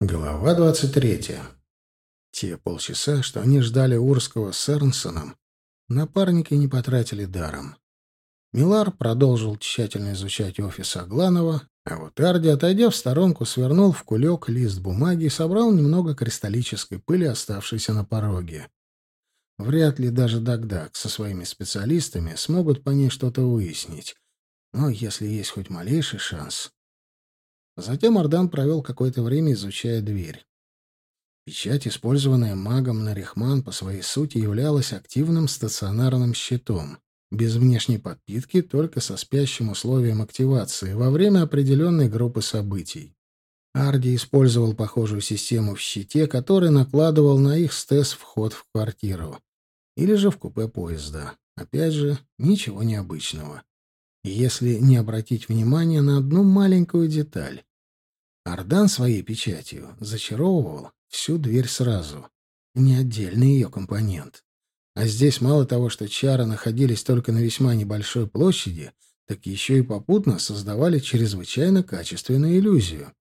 Глава 23. Те полчаса, что они ждали Урского с Эрнсоном, напарники не потратили даром. Милар продолжил тщательно изучать офис Агланова, а вот Арди, отойдя в сторонку, свернул в кулек лист бумаги и собрал немного кристаллической пыли, оставшейся на пороге. Вряд ли даже Дагдаг со своими специалистами смогут по ней что-то выяснить. Но если есть хоть малейший шанс, Затем Ардан провел какое-то время, изучая дверь. Печать, использованная магом Нарихман, по своей сути являлась активным стационарным щитом, без внешней подпитки, только со спящим условием активации во время определенной группы событий. Арди использовал похожую систему в щите, который накладывал на их стес вход в квартиру. Или же в купе поезда. Опять же, ничего необычного. Если не обратить внимания на одну маленькую деталь. Ардан своей печатью зачаровывал всю дверь сразу, не отдельный ее компонент. А здесь мало того, что чары находились только на весьма небольшой площади, так еще и попутно создавали чрезвычайно качественную иллюзию.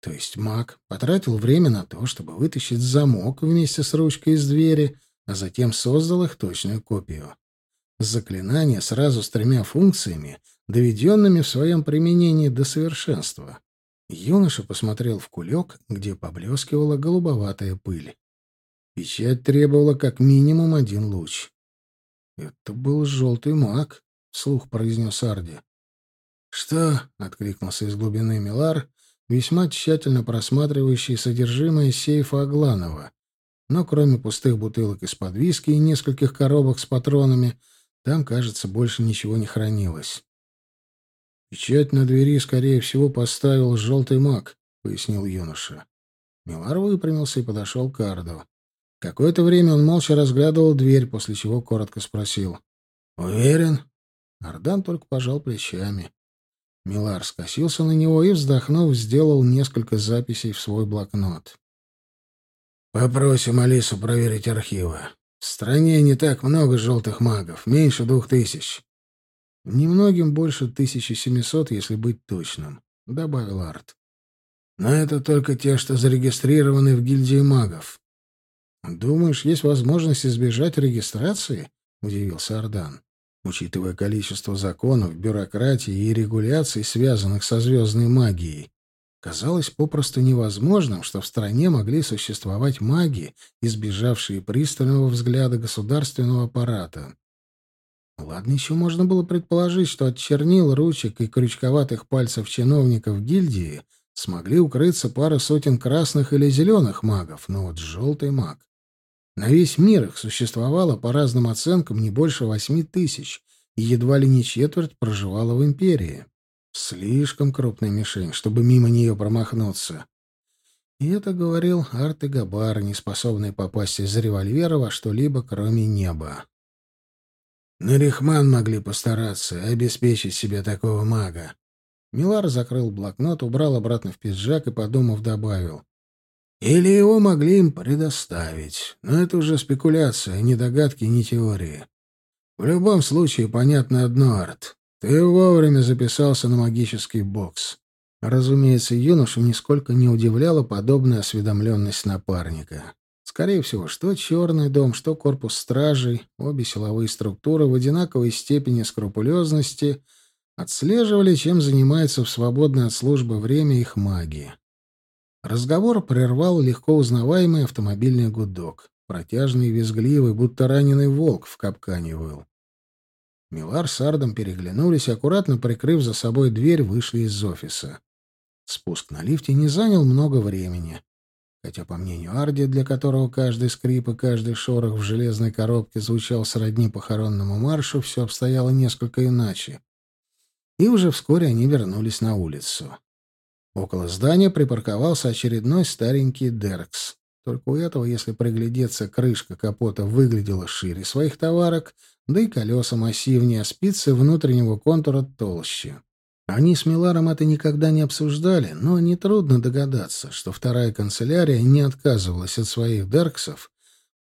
То есть маг потратил время на то, чтобы вытащить замок вместе с ручкой из двери, а затем создал их точную копию. Заклинание сразу с тремя функциями, доведенными в своем применении до совершенства. Юноша посмотрел в кулек, где поблескивала голубоватая пыль. Печать требовала как минимум один луч. «Это был желтый маг», — вслух произнес Арди. «Что?» — откликнулся из глубины Милар, весьма тщательно просматривающий содержимое сейфа Агланова. Но кроме пустых бутылок из-под виски и нескольких коробок с патронами, там, кажется, больше ничего не хранилось. «Печать на двери, скорее всего, поставил желтый маг», — пояснил юноша. Милар выпрямился и подошел к Арду. Какое-то время он молча разглядывал дверь, после чего коротко спросил. «Уверен?» Ардан только пожал плечами. Милар скосился на него и, вздохнув, сделал несколько записей в свой блокнот. «Попросим Алису проверить архивы. В стране не так много желтых магов, меньше двух тысяч. Немногим больше 1700, если быть точным, — добавил Арт. Но это только те, что зарегистрированы в гильдии магов. «Думаешь, есть возможность избежать регистрации?» — удивился Ардан. Учитывая количество законов, бюрократии и регуляций, связанных со звездной магией, казалось попросту невозможным, что в стране могли существовать маги, избежавшие пристального взгляда государственного аппарата. Ладно, еще можно было предположить, что от чернил, ручек и крючковатых пальцев чиновников гильдии смогли укрыться пара сотен красных или зеленых магов, но вот желтый маг. На весь мир их существовало, по разным оценкам, не больше восьми тысяч, и едва ли не четверть проживала в империи. Слишком крупная мишень, чтобы мимо нее промахнуться. И это говорил Арт и Габар, не способный попасть из револьвера во что-либо, кроме неба. Нарихман могли постараться обеспечить себе такого мага. Милар закрыл блокнот, убрал обратно в пиджак и, подумав, добавил. Или его могли им предоставить. Но это уже спекуляция, ни догадки, ни теории. В любом случае, понятно одно, Арт. Ты вовремя записался на магический бокс. Разумеется, юношу нисколько не удивляла подобная осведомленность напарника. Скорее всего, что Черный дом, что корпус стражей, обе силовые структуры в одинаковой степени скрупулезности отслеживали, чем занимается в свободное от службы время их магии. Разговор прервал легко узнаваемый автомобильный гудок, протяжный и визгливый, будто раненый волк в капкане выл. Милар с Ардом переглянулись аккуратно прикрыв за собой дверь, вышли из офиса. Спуск на лифте не занял много времени. Хотя, по мнению Арди, для которого каждый скрип и каждый шорох в железной коробке звучал сродни похоронному маршу, все обстояло несколько иначе. И уже вскоре они вернулись на улицу. Около здания припарковался очередной старенький Деркс. Только у этого, если приглядеться, крышка капота выглядела шире своих товарок, да и колеса массивнее, а спицы внутреннего контура толще. Они с Миларом это никогда не обсуждали, но нетрудно догадаться, что вторая канцелярия не отказывалась от своих Дерксов,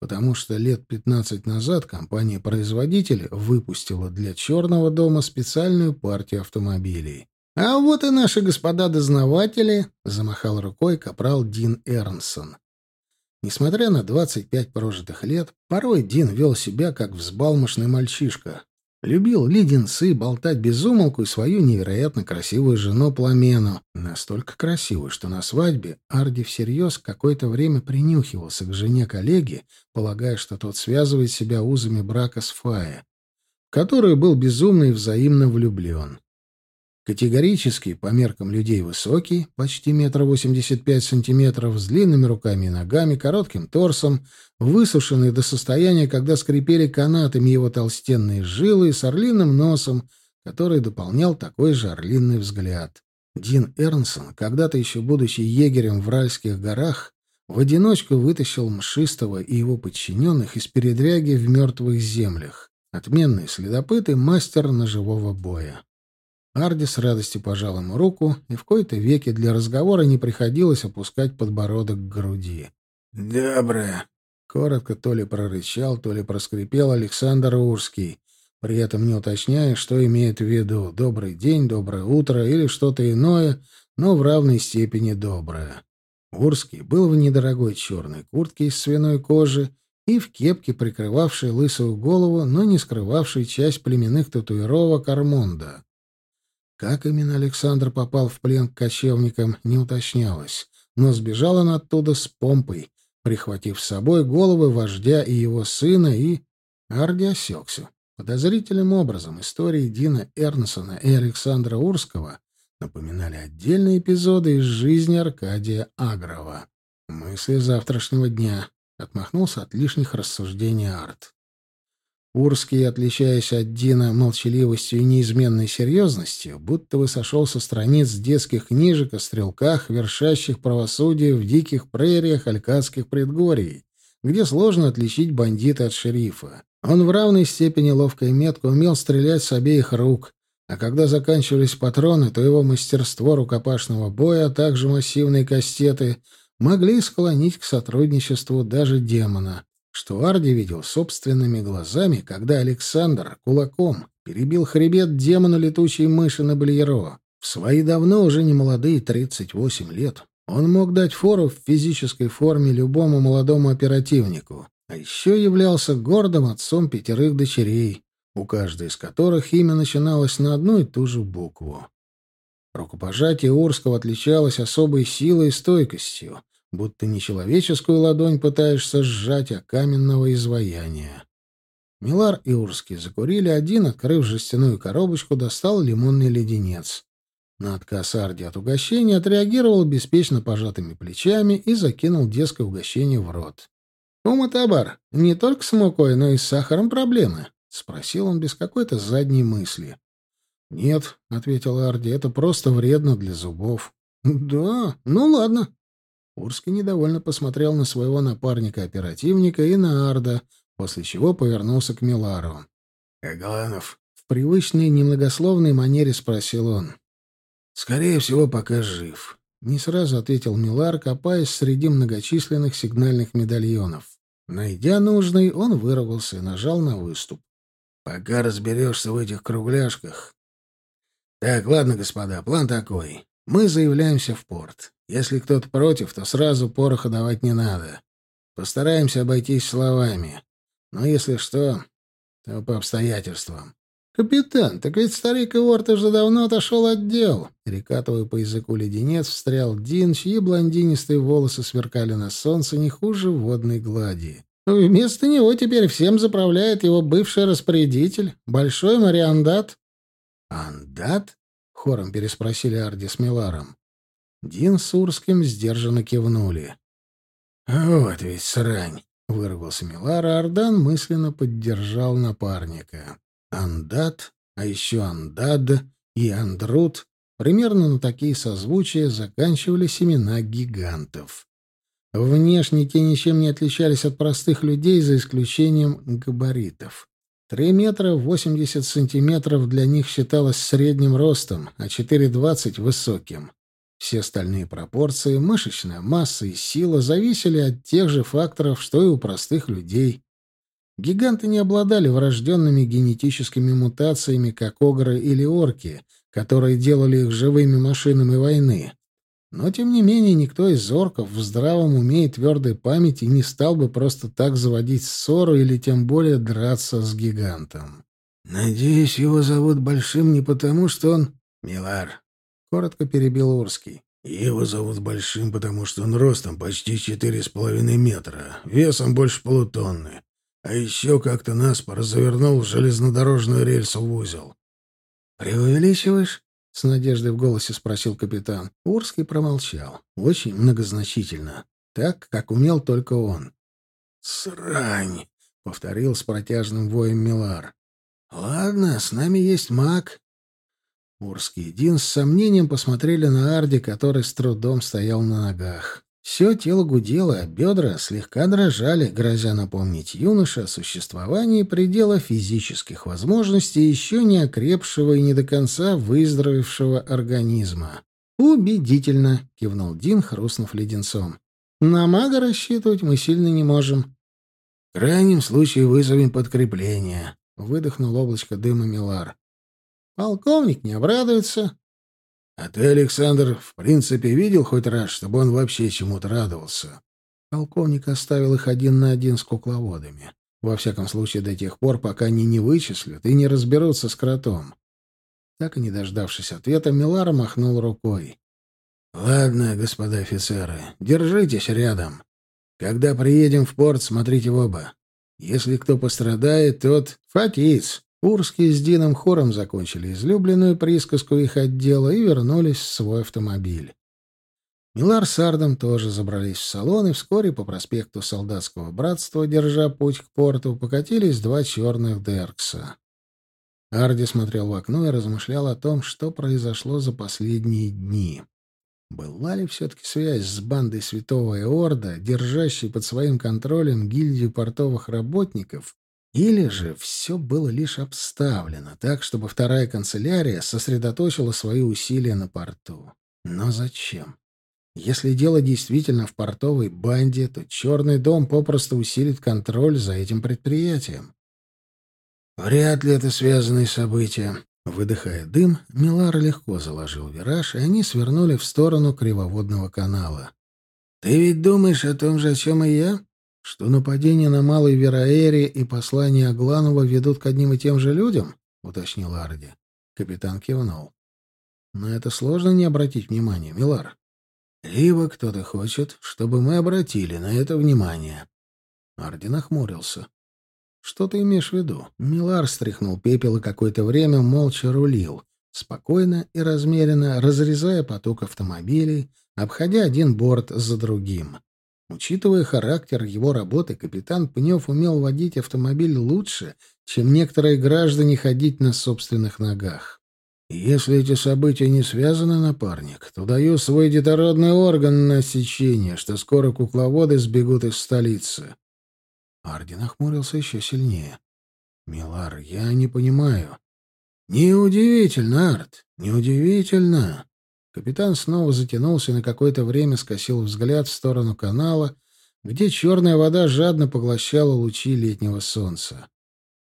потому что лет 15 назад компания-производитель выпустила для Черного дома специальную партию автомобилей. «А вот и наши господа дознаватели», — замахал рукой капрал Дин Эрнсон. Несмотря на двадцать пять прожитых лет, порой Дин вел себя как взбалмошный мальчишка. Любил леденцы, болтать без умолку и свою невероятно красивую жену Пламену. Настолько красивую, что на свадьбе Арди всерьез какое-то время принюхивался к жене коллеги, полагая, что тот связывает себя узами брака с Фая, в которую был безумно и взаимно влюблен. Категорически, по меркам людей высокий, почти метр восемьдесят пять сантиметров, с длинными руками и ногами, коротким торсом, высушенный до состояния, когда скрипели канатами его толстенные жилы, и с орлиным носом, который дополнял такой же орлиный взгляд. Дин Эрнсон, когда-то еще будучи егерем в Ральских горах, в одиночку вытащил Мшистого и его подчиненных из передряги в мертвых землях. Отменный следопыт и мастер ножевого боя. Арди с радостью пожал ему руку, и в кои-то веки для разговора не приходилось опускать подбородок к груди. «Доброе!» — коротко то ли прорычал, то ли проскрипел Александр Урский, при этом не уточняя, что имеет в виду «добрый день», «доброе утро» или что-то иное, но в равной степени доброе. Урский был в недорогой черной куртке из свиной кожи и в кепке, прикрывавшей лысую голову, но не скрывавшей часть племенных татуировок Армонда. Как именно Александр попал в плен к кочевникам, не уточнялось, но сбежал он оттуда с помпой, прихватив с собой головы вождя и его сына, и... Арди осекся. Подозрительным образом истории Дина Эрнсона и Александра Урского напоминали отдельные эпизоды из жизни Аркадия Агрова. «Мысли завтрашнего дня», — отмахнулся от лишних рассуждений Арт. Урский, отличаясь от Дина молчаливостью и неизменной серьезностью, будто бы сошел со страниц детских книжек о стрелках, вершащих правосудие в диких прериях алькадских предгорий, где сложно отличить бандита от шерифа. Он в равной степени ловко и метко умел стрелять с обеих рук, а когда заканчивались патроны, то его мастерство рукопашного боя, а также массивные кастеты могли склонить к сотрудничеству даже демона что Арди видел собственными глазами, когда Александр кулаком перебил хребет демона летучей мыши на Блиеро. В свои давно уже немолодые 38 лет он мог дать фору в физической форме любому молодому оперативнику, а еще являлся гордым отцом пятерых дочерей, у каждой из которых имя начиналось на одну и ту же букву. Рукопожатие Урского отличалось особой силой и стойкостью, будто не человеческую ладонь пытаешься сжать, а каменного изваяния. Милар и Урский закурили, один, открыв жестяную коробочку, достал лимонный леденец. На отказ Арди от угощения отреагировал беспечно пожатыми плечами и закинул детское угощение в рот. «Уматабар, не только с мукой, но и с сахаром проблемы?» — спросил он без какой-то задней мысли. «Нет», — ответил Арди, — «это просто вредно для зубов». «Да, ну ладно», Урский недовольно посмотрел на своего напарника-оперативника и на Арда, после чего повернулся к Милару. «Кагаланов?» — в привычной немногословной манере спросил он. «Скорее всего, пока жив», — не сразу ответил Милар, копаясь среди многочисленных сигнальных медальонов. Найдя нужный, он вырвался и нажал на выступ. «Пока разберешься в этих кругляшках...» «Так, ладно, господа, план такой. Мы заявляемся в порт. Если кто-то против, то сразу пороха давать не надо. Постараемся обойтись словами. Но если что, то по обстоятельствам. «Капитан, так ведь старик Иорт уже давно отошел от дел!» Перекатывая по языку леденец, встрял Дин, чьи блондинистые волосы сверкали на солнце не хуже водной глади. «Вместо него теперь всем заправляет его бывший распорядитель, Большой Мариандат». «Андат?» — хором переспросили Арди с Миларом. Дин с Урским сдержанно кивнули. «Вот ведь срань!» — вырвался Милара, Ардан мысленно поддержал напарника. Андат, а еще Андад и Андрут примерно на такие созвучия заканчивали семена гигантов. Внешне те ничем не отличались от простых людей, за исключением габаритов. Три метра восемьдесят сантиметров для них считалось средним ростом, а четыре двадцать — высоким. Все остальные пропорции, мышечная масса и сила зависели от тех же факторов, что и у простых людей. Гиганты не обладали врожденными генетическими мутациями, как огры или орки, которые делали их живыми машинами войны. Но, тем не менее, никто из орков в здравом уме и твердой памяти не стал бы просто так заводить ссору или тем более драться с гигантом. «Надеюсь, его зовут Большим не потому, что он...» «Милар», — коротко перебил Урский. «Его зовут Большим, потому что он ростом почти четыре с половиной метра, весом больше полутонны, а еще как-то наспор завернул железнодорожную рельсу в узел». «Преувеличиваешь?» — с надеждой в голосе спросил капитан. Урский промолчал. Очень многозначительно. Так, как умел только он. «Срань!» — повторил с протяжным воем Милар. «Ладно, с нами есть маг». Урский и Дин с сомнением посмотрели на Арди, который с трудом стоял на ногах. Все тело гудело, а бедра слегка дрожали, грозя напомнить юноше о существовании предела физических возможностей еще не окрепшего и не до конца выздоровевшего организма. «Убедительно!» — кивнул Дин, хрустнув леденцом. «На мага рассчитывать мы сильно не можем». «В крайнем случае вызовем подкрепление», — выдохнул облачко дыма Милар. «Полковник не обрадуется». «А ты, Александр, в принципе, видел хоть раз, чтобы он вообще чему-то радовался?» Полковник оставил их один на один с кукловодами. Во всяком случае, до тех пор, пока они не вычислят и не разберутся с кротом. Так и не дождавшись ответа, Милар махнул рукой. «Ладно, господа офицеры, держитесь рядом. Когда приедем в порт, смотрите в оба. Если кто пострадает, тот фатиц. Урские с Дином хором закончили излюбленную присказку их отдела и вернулись в свой автомобиль. Милар с Ардом тоже забрались в салон, и вскоре по проспекту Солдатского братства, держа путь к порту, покатились два черных Деркса. Арди смотрел в окно и размышлял о том, что произошло за последние дни. Была ли все-таки связь с бандой Святого Эорда, держащей под своим контролем гильдию портовых работников, или же все было лишь обставлено так, чтобы вторая канцелярия сосредоточила свои усилия на порту? Но зачем? Если дело действительно в портовой банде, то Черный дом попросту усилит контроль за этим предприятием. Вряд ли это связанные события, Выдыхая дым, Милар легко заложил вираж, и они свернули в сторону кривоводного канала. «Ты ведь думаешь о том же, о чем и я?» «Что нападение на Малой Вераэре и послание Агланова ведут к одним и тем же людям?» — уточнил Арди. Капитан кивнул. «На это сложно не обратить внимания, Милар. Либо кто-то хочет, чтобы мы обратили на это внимание». Арди нахмурился. «Что ты имеешь в виду?» Милар стряхнул пепел и какое-то время молча рулил, спокойно и размеренно разрезая поток автомобилей, обходя один борт за другим. Учитывая характер его работы, капитан Пнев умел водить автомобиль лучше, чем некоторые граждане ходить на собственных ногах. «Если эти события не связаны, напарник, то даю свой детородный орган на сечение, что скоро кукловоды сбегут из столицы. Арди нахмурился еще сильнее. «Милар, я не понимаю». «Неудивительно, Арт, неудивительно». Капитан снова затянулся и на какое-то время скосил взгляд в сторону канала, где черная вода жадно поглощала лучи летнего солнца.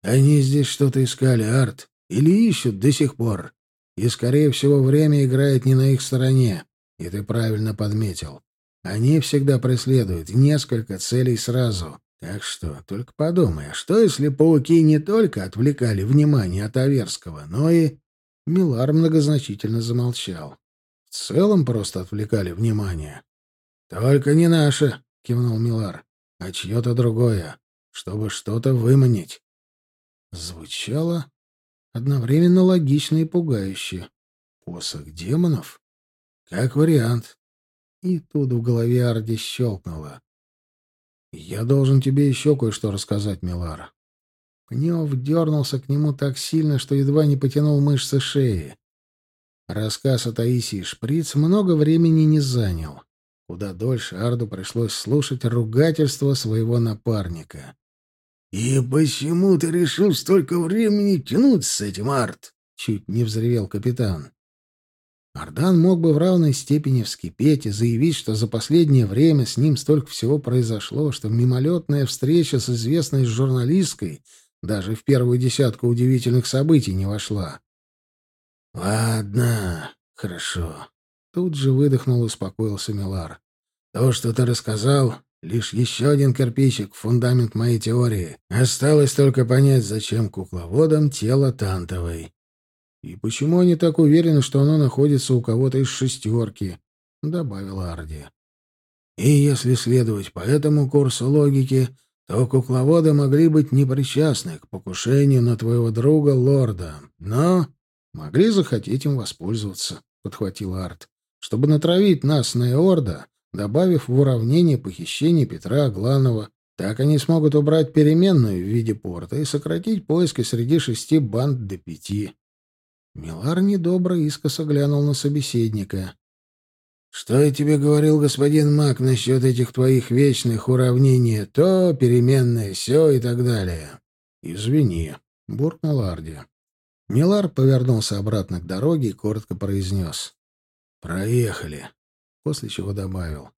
«Они здесь что-то искали, Арт, или ищут до сих пор. И, скорее всего, время играет не на их стороне. И ты правильно подметил. Они всегда преследуют несколько целей сразу. Так что, только подумай, а что если пауки не только отвлекали внимание от Аверского, но и... Милар многозначительно замолчал. В целом просто отвлекали внимание. «Только не наше», — кивнул Милар, — «а чье-то другое, чтобы что-то выманить». Звучало одновременно логично и пугающе. Посох демонов? Как вариант. И тут в голове Арди щелкнуло. «Я должен тебе еще кое-что рассказать, Милар». Пнев дернулся к нему так сильно, что едва не потянул мышцы шеи. Рассказ о Таисии Шприц много времени не занял. Куда дольше Арду пришлось слушать ругательство своего напарника. «И почему ты решил столько времени тянуть с этим, Арт?» — чуть не взревел капитан. Ардан мог бы в равной степени вскипеть и заявить, что за последнее время с ним столько всего произошло, что мимолетная встреча с известной журналисткой даже в первую десятку удивительных событий не вошла. «Ладно, хорошо». Тут же выдохнул и успокоился Милар. «То, что ты рассказал, лишь еще один кирпичик в фундамент моей теории. Осталось только понять, зачем кукловодам тело Тантовой». «И почему они так уверены, что оно находится у кого-то из шестерки?» — добавил Арди. «И если следовать по этому курсу логики, то кукловоды могли быть непричастны к покушению на твоего друга лорда, но...» «Могли захотеть им воспользоваться», — подхватил Арт, «чтобы натравить нас на Эорда, добавив в уравнение похищение Петра Агланова. Так они смогут убрать переменную в виде порта и сократить поиски среди шести банд до пяти». Милар недобро искоса глянул на собеседника. «Что я тебе говорил, господин Мак, насчет этих твоих вечных уравнений? То, переменное, все и так далее?» «Извини», — буркнул Арди. Милар повернулся обратно к дороге и коротко произнес. «Проехали», после чего добавил.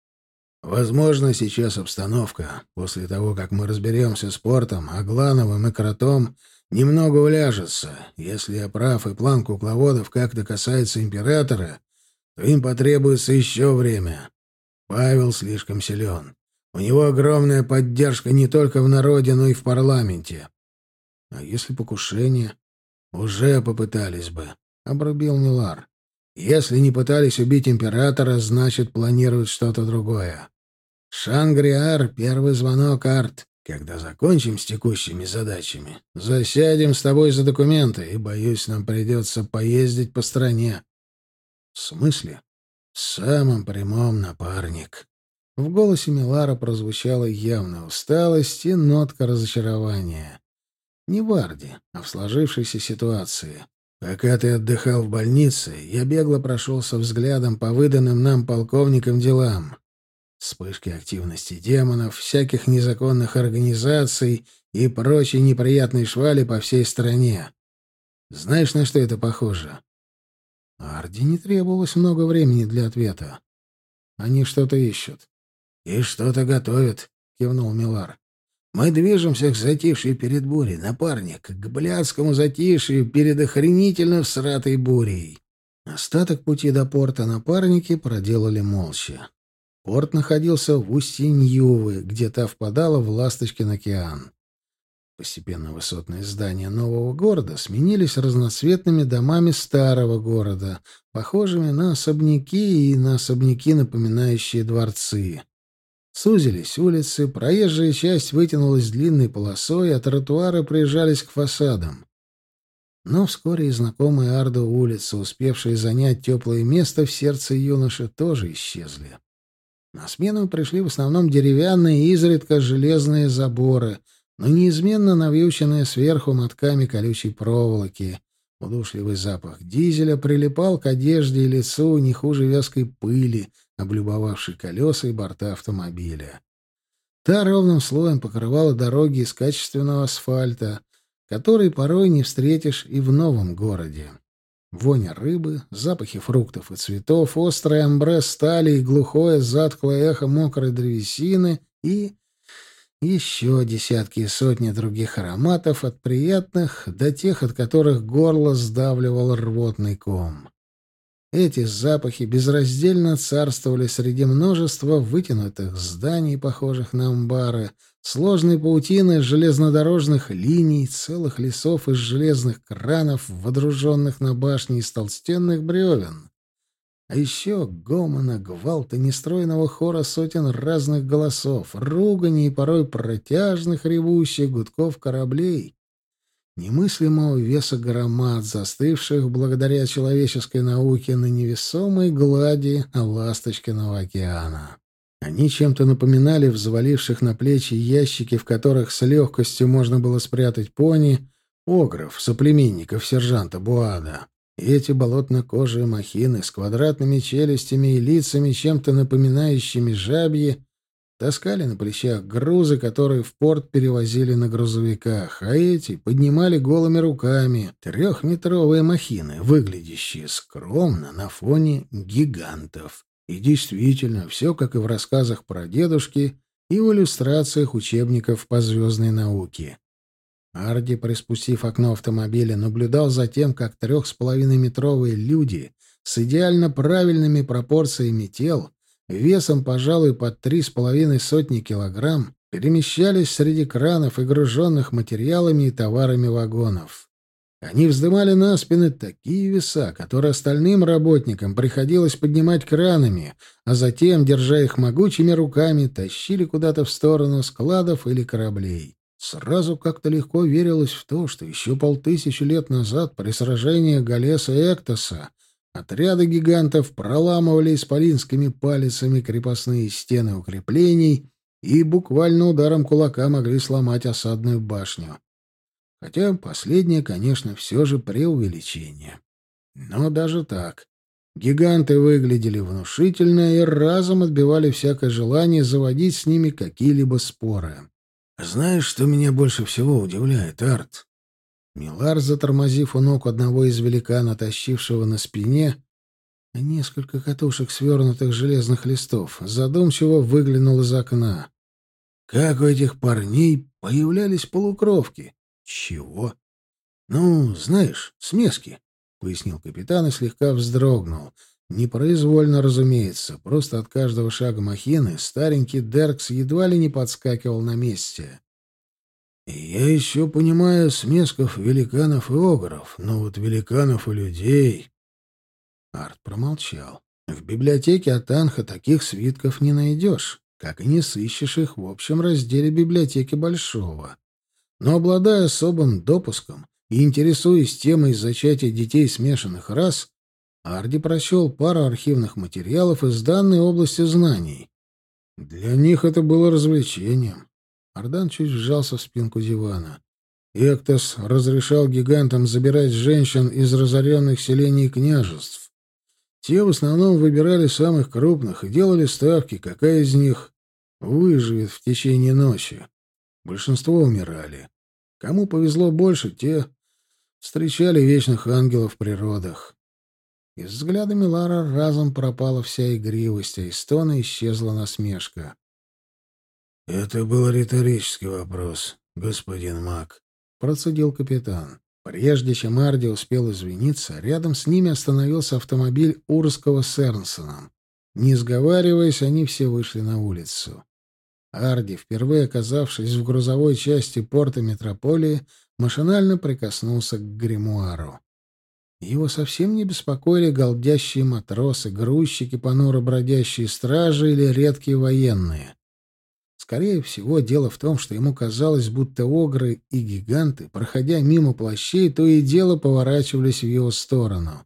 «Возможно, сейчас обстановка, после того, как мы разберемся с Портом, Аглановым и Кротом, немного уляжется. Если я прав и план кукловодов как-то касается императора, то им потребуется еще время. Павел слишком силен. У него огромная поддержка не только в народе, но и в парламенте. А если покушение? Уже попытались бы, — обрубил Милар. Если не пытались убить императора, значит, планируют что-то другое. Шангриар — первый звонок, Арт. Когда закончим с текущими задачами, засядем с тобой за документы, и, боюсь, нам придется поездить по стране. В смысле? В самом прямом, напарник. В голосе Милара прозвучала явная усталость и нотка разочарования. Не в Арде, а в сложившейся ситуации. Пока ты отдыхал в больнице, я бегло прошелся взглядом по выданным нам полковникам делам. Вспышки активности демонов, всяких незаконных организаций и прочей неприятной швали по всей стране. Знаешь, на что это похоже? Арди не требовалось много времени для ответа. Они что-то ищут. И что-то готовят, кивнул Милар. Мы движемся к затишью перед бурей, напарник, к блядскому затишью перед охренительно всратой бурей. Остаток пути до порта напарники проделали молча. Порт находился в устье Ньювы, где та впадала в Ласточкин океан. Постепенно высотные здания нового города сменились разноцветными домами старого города, похожими на особняки и на особняки, напоминающие дворцы. Сузились улицы, проезжая часть вытянулась длинной полосой, а тротуары приезжались к фасадам. Но вскоре и знакомые Арду улицы, успевшие занять теплое место в сердце юноши, тоже исчезли. На смену пришли в основном деревянные и изредка железные заборы, но неизменно навьюченные сверху мотками колючей проволоки. Удушливый запах дизеля прилипал к одежде и лицу не хуже вязкой пыли, облюбовавшей колеса и борта автомобиля. Та ровным слоем покрывала дороги из качественного асфальта, который порой не встретишь и в новом городе. Воня рыбы, запахи фруктов и цветов, острое амбре стали и глухое затхлое эхо мокрой древесины и еще десятки и сотни других ароматов от приятных до тех, от которых горло сдавливал рвотный ком. Эти запахи безраздельно царствовали среди множества вытянутых зданий, похожих на амбары, сложной паутины железнодорожных линий, целых лесов из железных кранов, водруженных на башни из толстенных бревен. А еще гомона, гвалта, нестройного хора сотен разных голосов, ругани и порой протяжных ревущих гудков кораблей, немыслимого веса громад, застывших благодаря человеческой науке на невесомой глади Ласточкиного океана. Они чем-то напоминали взваливших на плечи ящики, в которых с легкостью можно было спрятать пони, огров, соплеменников сержанта Буада. И эти болотно-кожие махины с квадратными челюстями и лицами, чем-то напоминающими жабьи, таскали на плечах грузы, которые в порт перевозили на грузовиках, а эти поднимали голыми руками трехметровые махины, выглядящие скромно на фоне гигантов. И действительно, все как и в рассказах про дедушки и в иллюстрациях учебников по звездной науке. Арди, приспустив окно автомобиля, наблюдал за тем, как трех с половиной метровые люди с идеально правильными пропорциями тел, весом, пожалуй, под три с половиной сотни килограмм, перемещались среди кранов и груженных материалами и товарами вагонов. Они вздымали на спины такие веса, которые остальным работникам приходилось поднимать кранами, а затем, держа их могучими руками, тащили куда-то в сторону складов или кораблей. Сразу как-то легко верилось в то, что еще полтысячи лет назад при сражении Галеса и Эктоса отряды гигантов проламывали исполинскими палицами крепостные стены укреплений и буквально ударом кулака могли сломать осадную башню. Хотя последнее, конечно, все же преувеличение. Но даже так. Гиганты выглядели внушительно и разом отбивали всякое желание заводить с ними какие-либо споры. «Знаешь, что меня больше всего удивляет, Арт?» Милар, затормозив у ног одного из великана, тащившего на спине, несколько катушек свернутых железных листов, задумчиво выглянул из окна. «Как у этих парней появлялись полукровки?» «Чего?» «Ну, знаешь, смески», — пояснил капитан и слегка вздрогнул. Непроизвольно, разумеется, просто от каждого шага махины старенький Деркс едва ли не подскакивал на месте. «Я еще понимаю смесков великанов и огров, но вот великанов и людей...» Арт промолчал. «В библиотеке Атанха таких свитков не найдешь, как и не сыщешь их в общем разделе библиотеки Большого но обладая особым допуском и интересуясь темой зачатия детей смешанных рас, Арди прочел пару архивных материалов из данной области знаний. Для них это было развлечением. Ардан чуть вжался в спинку дивана. Эктос разрешал гигантам забирать женщин из разоренных селений и княжеств. Те в основном выбирали самых крупных и делали ставки, какая из них выживет в течение ночи. Большинство умирали. Кому повезло больше, те встречали вечных ангелов природах. Из взгляда Милара разом пропала вся игривость, а из тона исчезла насмешка. «Это был риторический вопрос, господин Мак», — процедил капитан. Прежде чем Арди успел извиниться, рядом с ними остановился автомобиль Урского с Эрнсоном. Не сговариваясь, они все вышли на улицу. Арди, впервые оказавшись в грузовой части порта метрополии, машинально прикоснулся к гримуару. Его совсем не беспокоили голдящие матросы, грузчики, понуро бродящие стражи или редкие военные. Скорее всего, дело в том, что ему казалось, будто огры и гиганты, проходя мимо плащей, то и дело поворачивались в его сторону.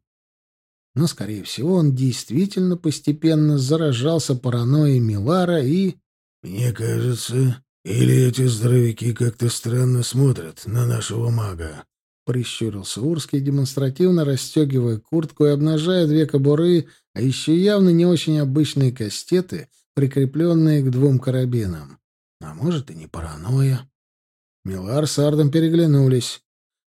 Но, скорее всего, он действительно постепенно заражался паранойей Милара и «Мне кажется, или эти здоровяки как-то странно смотрят на нашего мага», — прищурился Урский, демонстративно расстегивая куртку и обнажая две кобуры, а еще явно не очень обычные кастеты, прикрепленные к двум карабинам. А может, и не паранойя. Милар с Ардом переглянулись.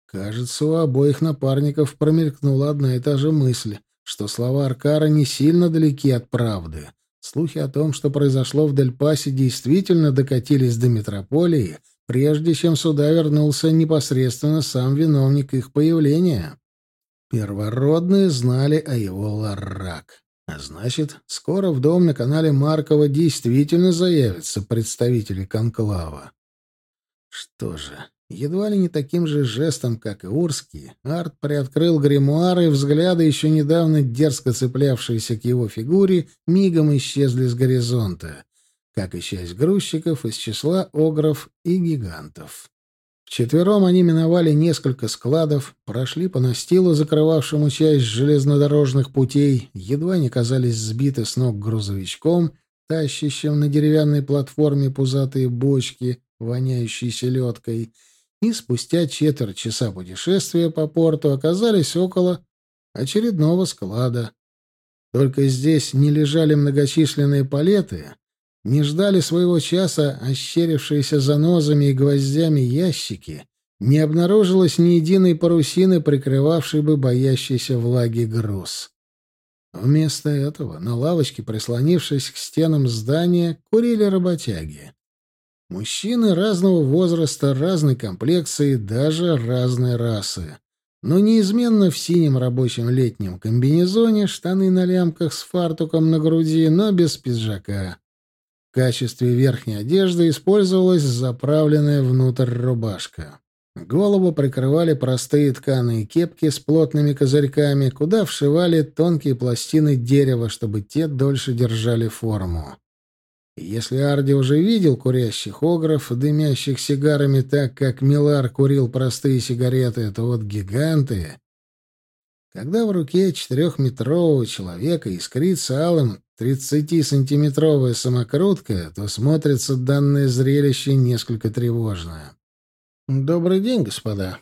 Кажется, у обоих напарников промелькнула одна и та же мысль, что слова Аркара не сильно далеки от правды. Слухи о том, что произошло в Дель-Пасе, действительно докатились до метрополии, прежде чем сюда вернулся непосредственно сам виновник их появления. Первородные знали о его ларрак. А значит, скоро в дом на канале Маркова действительно заявятся представители конклава. Что же, Едва ли не таким же жестом, как и Урский, Арт приоткрыл гримуар, и взгляды, еще недавно дерзко цеплявшиеся к его фигуре, мигом исчезли с горизонта, как и часть грузчиков из числа огров и гигантов. Вчетвером они миновали несколько складов, прошли по настилу, закрывавшему часть железнодорожных путей, едва не казались сбиты с ног грузовичком, тащащим на деревянной платформе пузатые бочки, воняющие селедкой — и спустя четверть часа путешествия по порту оказались около очередного склада. Только здесь не лежали многочисленные палеты, не ждали своего часа ощерившиеся занозами и гвоздями ящики, не обнаружилось ни единой парусины, прикрывавшей бы боящийся влаги груз. Вместо этого на лавочке, прислонившись к стенам здания, курили работяги. Мужчины разного возраста, разной комплекции, даже разной расы. Но неизменно в синем рабочем летнем комбинезоне, штаны на лямках с фартуком на груди, но без пиджака. В качестве верхней одежды использовалась заправленная внутрь рубашка. Голову прикрывали простые тканые кепки с плотными козырьками, куда вшивали тонкие пластины дерева, чтобы те дольше держали форму. Если Арди уже видел курящих огров, дымящих сигарами так, как Милар курил простые сигареты, то вот гиганты... Когда в руке четырехметрового человека искрится алым тридцатисантиметровая самокрутка, то смотрится данное зрелище несколько тревожно. «Добрый день, господа!»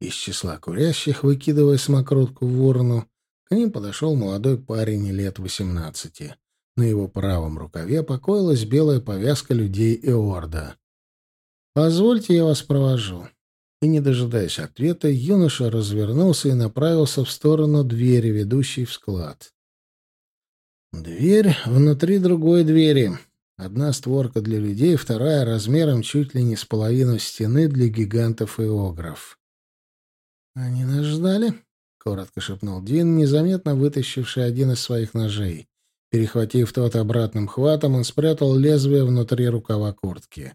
Из числа курящих, выкидывая самокрутку в урну, к ним подошел молодой парень лет восемнадцати. На его правом рукаве покоилась белая повязка людей Эорда. «Позвольте, я вас провожу». И, не дожидаясь ответа, юноша развернулся и направился в сторону двери, ведущей в склад. Дверь внутри другой двери. Одна створка для людей, вторая размером чуть ли не с половину стены для гигантов и огров. «Они нас ждали?» — коротко шепнул Дин, незаметно вытащивший один из своих ножей. Перехватив тот обратным хватом, он спрятал лезвие внутри рукава куртки.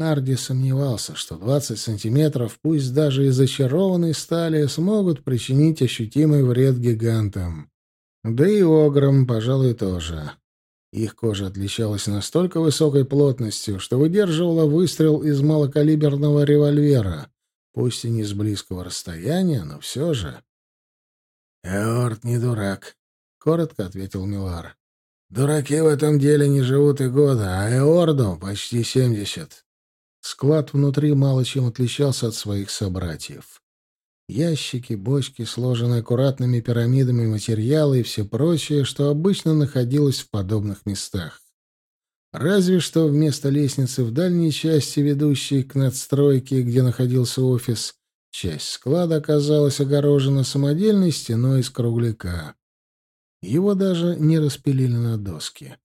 Арди сомневался, что 20 сантиметров, пусть даже из зачарованной стали, смогут причинить ощутимый вред гигантам. Да и ограм, пожалуй, тоже. Их кожа отличалась настолько высокой плотностью, что выдерживала выстрел из малокалиберного револьвера, пусть и не с близкого расстояния, но все же. «Эорт не дурак», — коротко ответил Милар. «Дураки в этом деле не живут и года, а Эорду почти семьдесят». Склад внутри мало чем отличался от своих собратьев. Ящики, бочки, сложенные аккуратными пирамидами материала и все прочее, что обычно находилось в подобных местах. Разве что вместо лестницы в дальней части, ведущей к надстройке, где находился офис, часть склада оказалась огорожена самодельной стеной из кругляка. Его даже не распилили на доски.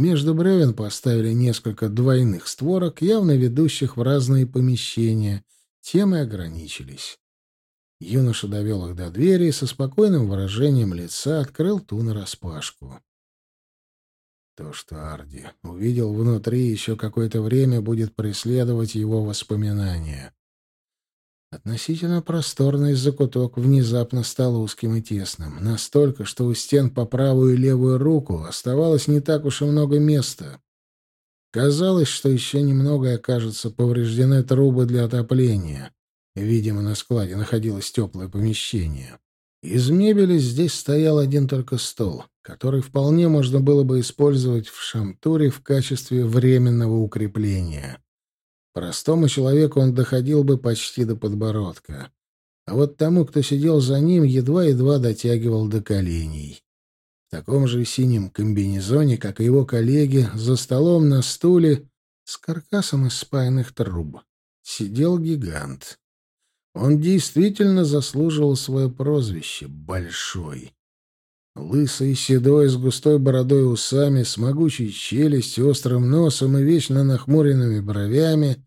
Между бревен поставили несколько двойных створок, явно ведущих в разные помещения, тем и ограничились. Юноша довел их до двери и со спокойным выражением лица открыл ту нараспашку. То, что Арди увидел внутри, еще какое-то время будет преследовать его воспоминания. Относительно просторный закуток внезапно стал узким и тесным, настолько, что у стен по правую и левую руку оставалось не так уж и много места. Казалось, что еще немного окажутся повреждены трубы для отопления. Видимо, на складе находилось теплое помещение. Из мебели здесь стоял один только стол, который вполне можно было бы использовать в Шамтуре в качестве временного укрепления. Простому человеку он доходил бы почти до подбородка. А вот тому, кто сидел за ним, едва-едва дотягивал до коленей. В таком же синем комбинезоне, как и его коллеги, за столом на стуле с каркасом из спаянных труб сидел гигант. Он действительно заслуживал свое прозвище «Большой». Лысый, седой, с густой бородой и усами, с могучей челюстью, острым носом и вечно нахмуренными бровями,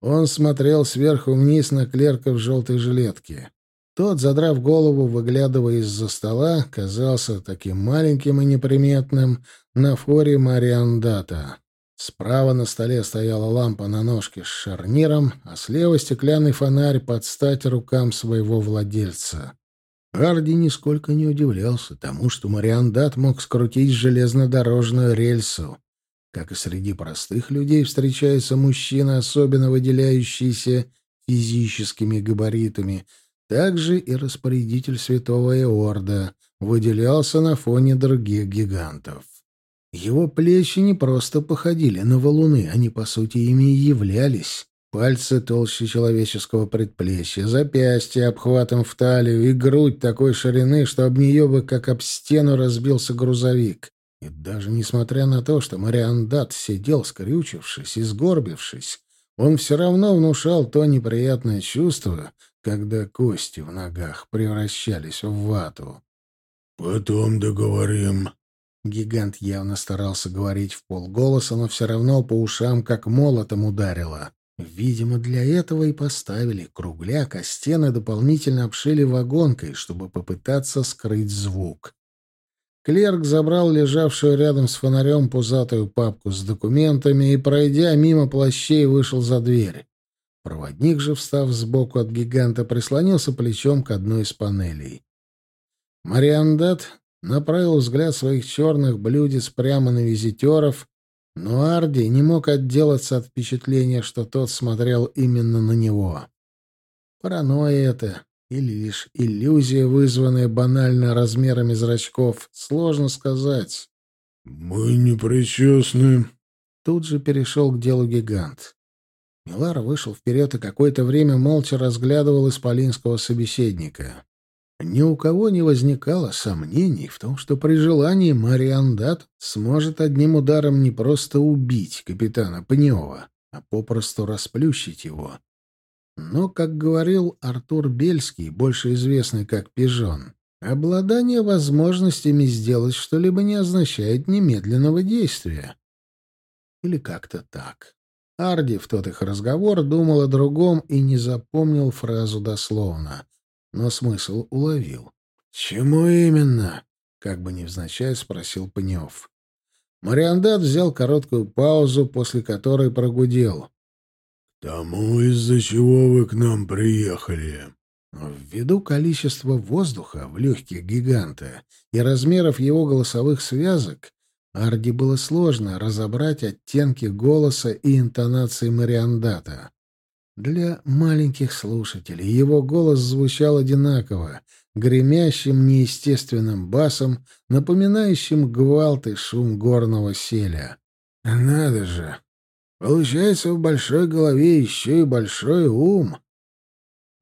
он смотрел сверху вниз на клерка в желтой жилетке. Тот, задрав голову, выглядывая из-за стола, казался таким маленьким и неприметным на форе Мариандата. Справа на столе стояла лампа на ножке с шарниром, а слева стеклянный фонарь под стать рукам своего владельца. Гарди нисколько не удивлялся тому, что Мариандат мог скрутить железнодорожную рельсу. Как и среди простых людей встречается мужчина, особенно выделяющийся физическими габаритами, также и распорядитель святого Эорда выделялся на фоне других гигантов. Его плечи не просто походили на валуны, они, по сути, ими и являлись. Пальцы толще человеческого предплечья, запястья обхватом в талию и грудь такой ширины, что об нее бы, как об стену, разбился грузовик. И даже несмотря на то, что Мариандат сидел скрючившись и сгорбившись, он все равно внушал то неприятное чувство, когда кости в ногах превращались в вату. «Потом договорим». Гигант явно старался говорить в полголоса, но все равно по ушам как молотом ударило. Видимо, для этого и поставили кругляк, а стены дополнительно обшили вагонкой, чтобы попытаться скрыть звук. Клерк забрал лежавшую рядом с фонарем пузатую папку с документами и, пройдя мимо плащей, вышел за дверь. Проводник же, встав сбоку от гиганта, прислонился плечом к одной из панелей. Мариандат направил взгляд своих черных блюдец прямо на визитеров, но Арди не мог отделаться от впечатления, что тот смотрел именно на него. Паранойя это или лишь иллюзия, вызванная банально размерами зрачков, сложно сказать. «Мы не причастны», — тут же перешел к делу гигант. Милар вышел вперед и какое-то время молча разглядывал исполинского собеседника. Ни у кого не возникало сомнений в том, что при желании Мариандат сможет одним ударом не просто убить капитана Пнева, а попросту расплющить его. Но, как говорил Артур Бельский, больше известный как Пижон, обладание возможностями сделать что-либо не означает немедленного действия. Или как-то так. Арди в тот их разговор думал о другом и не запомнил фразу дословно, но смысл уловил. «Чему именно?» — как бы невзначай спросил Панев. Мариандат взял короткую паузу, после которой прогудел. «Тому, из-за чего вы к нам приехали». Ввиду количества воздуха в легких гиганта и размеров его голосовых связок, Арди было сложно разобрать оттенки голоса и интонации Мариандата. Для маленьких слушателей его голос звучал одинаково, гремящим неестественным басом, напоминающим гвалт и шум горного селя. «Надо же! Получается, в большой голове еще и большой ум!»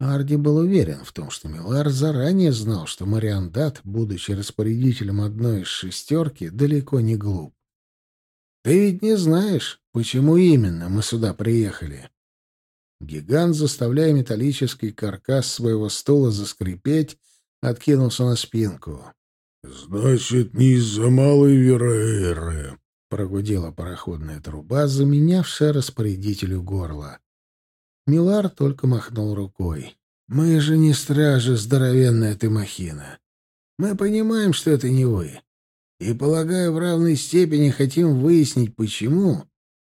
Арди был уверен в том, что Милар заранее знал, что Мариандат, будучи распорядителем одной из шестерки, далеко не глуп. «Ты ведь не знаешь, почему именно мы сюда приехали?» Гигант, заставляя металлический каркас своего стула заскрипеть, откинулся на спинку. «Значит, не из-за малой Вераэры», — прогудела пароходная труба, заменявшая распорядителю горла. Милар только махнул рукой. «Мы же не стражи, здоровенная ты махина. Мы понимаем, что это не вы. И, полагаю, в равной степени хотим выяснить, почему.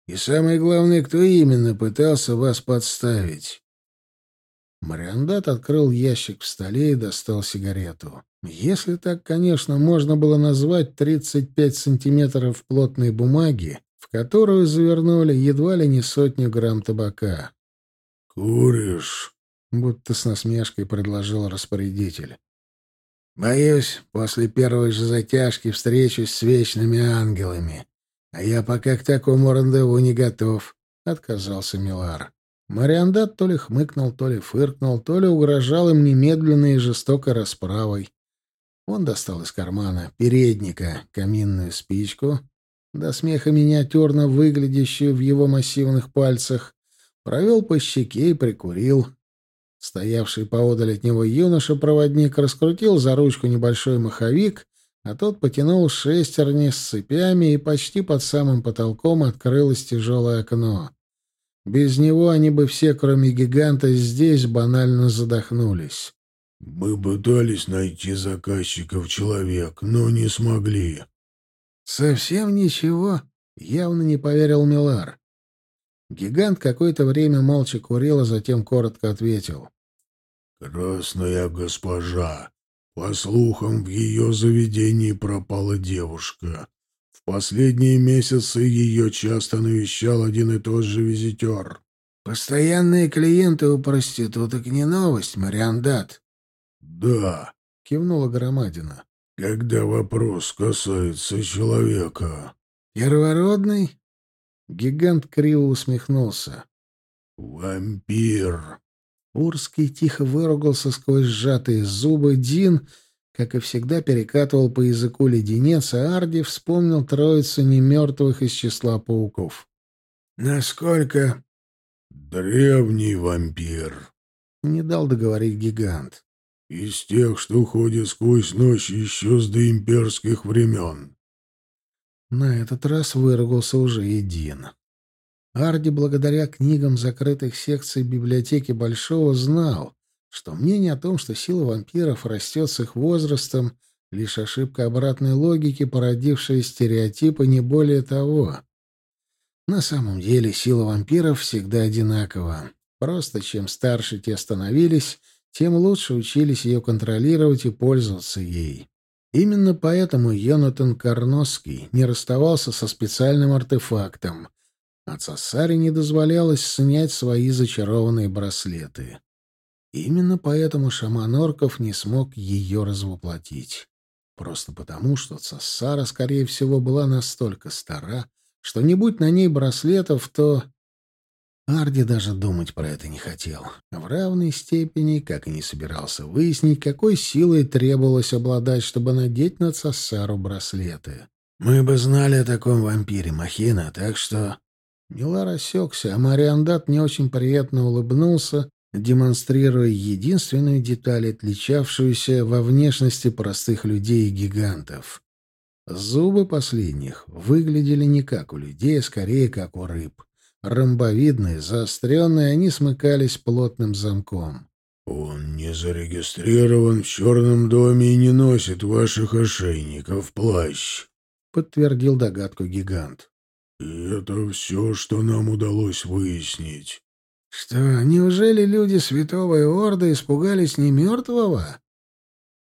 И самое главное, кто именно пытался вас подставить». Мариандат открыл ящик в столе и достал сигарету. Если так, конечно, можно было назвать 35 сантиметров плотной бумаги, в которую завернули едва ли не сотню грамм табака. «Куришь?» — будто с насмешкой предложил распорядитель. «Боюсь, после первой же затяжки встречусь с вечными ангелами. А я пока к такому рандеву не готов», — отказался Милар. Мариандат то ли хмыкнул, то ли фыркнул, то ли угрожал им немедленной и жестокой расправой. Он достал из кармана передника каминную спичку, до смеха миниатюрно выглядящую в его массивных пальцах, провел по щеке и прикурил. Стоявший поодаль от него юноша-проводник раскрутил за ручку небольшой маховик, а тот потянул шестерни с цепями, и почти под самым потолком открылось тяжелое окно. Без него они бы все, кроме гиганта, здесь банально задохнулись. «Мы пытались найти заказчиков человек, но не смогли». «Совсем ничего?» — явно не поверил Милар. Гигант какое-то время молча курил, а затем коротко ответил. «Красная госпожа. По слухам, в ее заведении пропала девушка. В последние месяцы ее часто навещал один и тот же визитер». «Постоянные клиенты у проституток не новость, Мариандат». «Да», — кивнула Громадина. «Когда вопрос касается человека». «Первородный?» Гигант криво усмехнулся. «Вампир!» Урский тихо выругался сквозь сжатые зубы. Дин, Как и всегда, перекатывал по языку леденец, а Арди вспомнил троицу немертвых из числа пауков. «Насколько...» «Древний вампир», — не дал договорить гигант. «Из тех, что ходят сквозь ночь еще с доимперских времен». На этот раз выругался уже един. Арди, благодаря книгам закрытых секций библиотеки Большого, знал, что мнение о том, что сила вампиров растет с их возрастом, лишь ошибка обратной логики, породившая стереотипы, не более того. На самом деле сила вампиров всегда одинакова. Просто чем старше те становились, тем лучше учились ее контролировать и пользоваться ей. Именно поэтому Йонатан Карносский не расставался со специальным артефактом, а Цассаре не дозволялось снять свои зачарованные браслеты. Именно поэтому шаман Орков не смог ее развоплотить. Просто потому, что Цассара, скорее всего, была настолько стара, что не будь на ней браслетов, то... Арди даже думать про это не хотел. В равной степени, как и не собирался выяснить, какой силой требовалось обладать, чтобы надеть на Цассару браслеты. «Мы бы знали о таком вампире, Махина, так что...» Милар осекся, а Мариандат не очень приятно улыбнулся, демонстрируя единственную деталь, отличавшуюся во внешности простых людей и гигантов. Зубы последних выглядели не как у людей, а скорее как у рыб. Ромбовидные, заостренные, они смыкались плотным замком. «Он не зарегистрирован в черном доме и не носит ваших ошейников плащ», — подтвердил догадку гигант. Это все, что нам удалось выяснить». «Что, неужели люди Святого Иорда испугались не мертвого?»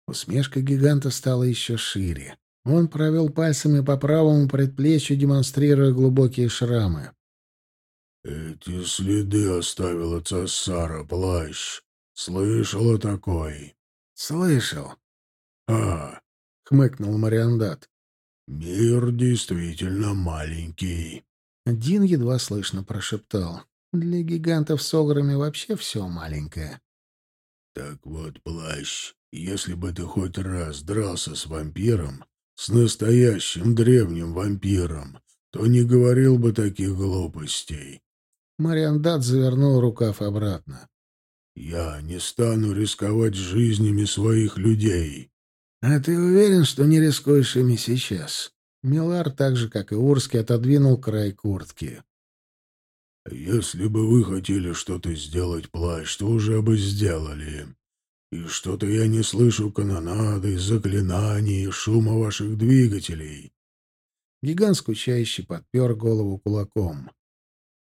Усмешка гиганта стала еще шире. Он провел пальцами по правому предплечью, демонстрируя глубокие шрамы. «Эти следы оставила Цассара плащ. Слышал о такой?» «Слышал». «А!» — хмыкнул Мариандат. «Мир действительно маленький». Дин едва слышно прошептал. «Для гигантов с ограми вообще все маленькое». «Так вот, плащ, если бы ты хоть раз дрался с вампиром, с настоящим древним вампиром, то не говорил бы таких глупостей». Мариандат завернул рукав обратно. «Я не стану рисковать жизнями своих людей. «А ты уверен, что не рискуешь ими сейчас?» Милар, так же, как и Урский, отодвинул край куртки. «Если бы вы хотели что-то сделать, плащ, то уже бы сделали. И что-то я не слышу канонады, заклинаний, шума ваших двигателей». Гигант скучающе подпер голову кулаком.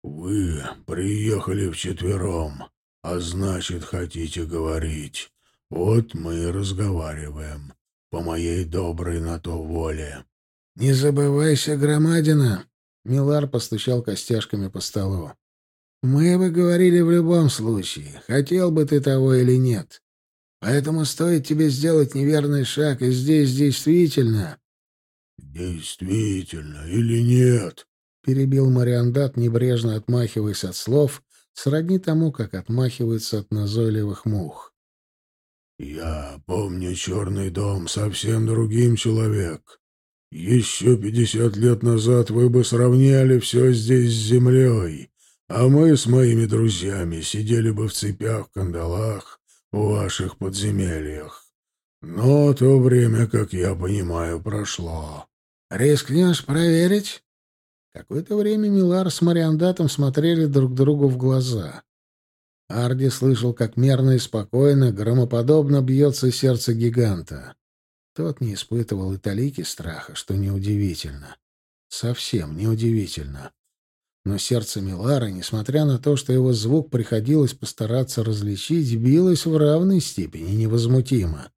«Вы приехали вчетвером, а значит, хотите говорить. Вот мы и разговариваем по моей доброй на то воле. — Не забывайся, громадина! — Милар постучал костяшками по столу. — Мы бы говорили в любом случае, хотел бы ты того или нет. Поэтому стоит тебе сделать неверный шаг, и здесь действительно... — Действительно или нет? — перебил Мариандат, небрежно отмахиваясь от слов, сродни тому, как отмахиваются от назойливых мух. «Я помню черный дом, совсем другим человек. Еще пятьдесят лет назад вы бы сравняли все здесь с землей, а мы с моими друзьями сидели бы в цепях, кандалах, в ваших подземельях. Но то время, как я понимаю, прошло». «Рискнешь проверить?» Какое-то время Милар с Мариандатом смотрели друг другу в глаза. Арди слышал, как мерно и спокойно, громоподобно бьется сердце гиганта. Тот не испытывал и талики страха, что неудивительно. Совсем неудивительно. Но сердце Милара, несмотря на то, что его звук приходилось постараться различить, билось в равной степени невозмутимо.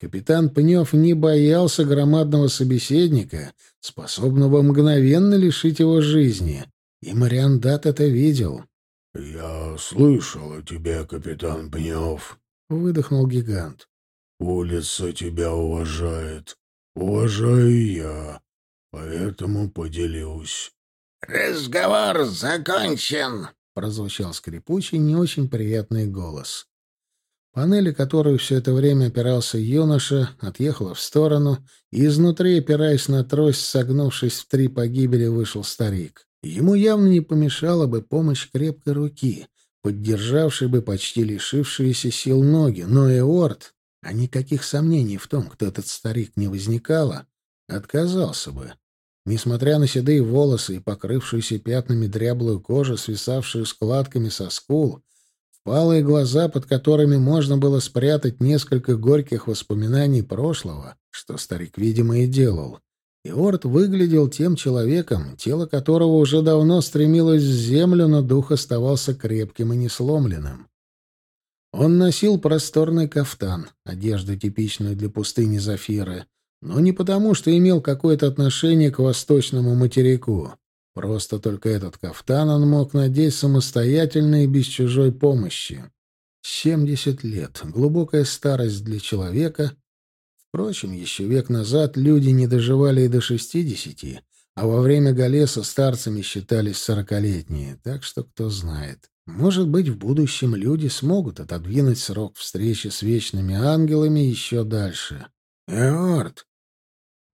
Капитан Пнев не боялся громадного собеседника, способного мгновенно лишить его жизни. И Мариандат это видел. «Я слышал о тебе, капитан Пнев», — выдохнул гигант. «Улица тебя уважает. Уважаю я, поэтому поделюсь». «Разговор закончен», — прозвучал скрипучий, не очень приятный голос. Панели, которую все это время опирался юноша, отъехала в сторону, и изнутри, опираясь на трость, согнувшись в три погибели, вышел старик. Ему явно не помешала бы помощь крепкой руки, поддержавшей бы почти лишившиеся сил ноги, но Эорт, а никаких сомнений в том, кто этот старик, не возникало, отказался бы. Несмотря на седые волосы и покрывшуюся пятнами дряблую кожу, свисавшую складками со скул, впалые глаза, под которыми можно было спрятать несколько горьких воспоминаний прошлого, что старик, видимо, и делал. Иорд выглядел тем человеком, тело которого уже давно стремилось в землю, но дух оставался крепким и несломленным. Он носил просторный кафтан, одежду типичную для пустыни Зафиры, но не потому, что имел какое-то отношение к восточному материку. Просто только этот кафтан он мог надеть самостоятельно и без чужой помощи. Семьдесят лет — глубокая старость для человека. Впрочем, еще век назад люди не доживали и до шестидесяти, а во время Галеса старцами считались сорокалетние, так что кто знает. Может быть, в будущем люди смогут отодвинуть срок встречи с вечными ангелами еще дальше. «Эорд,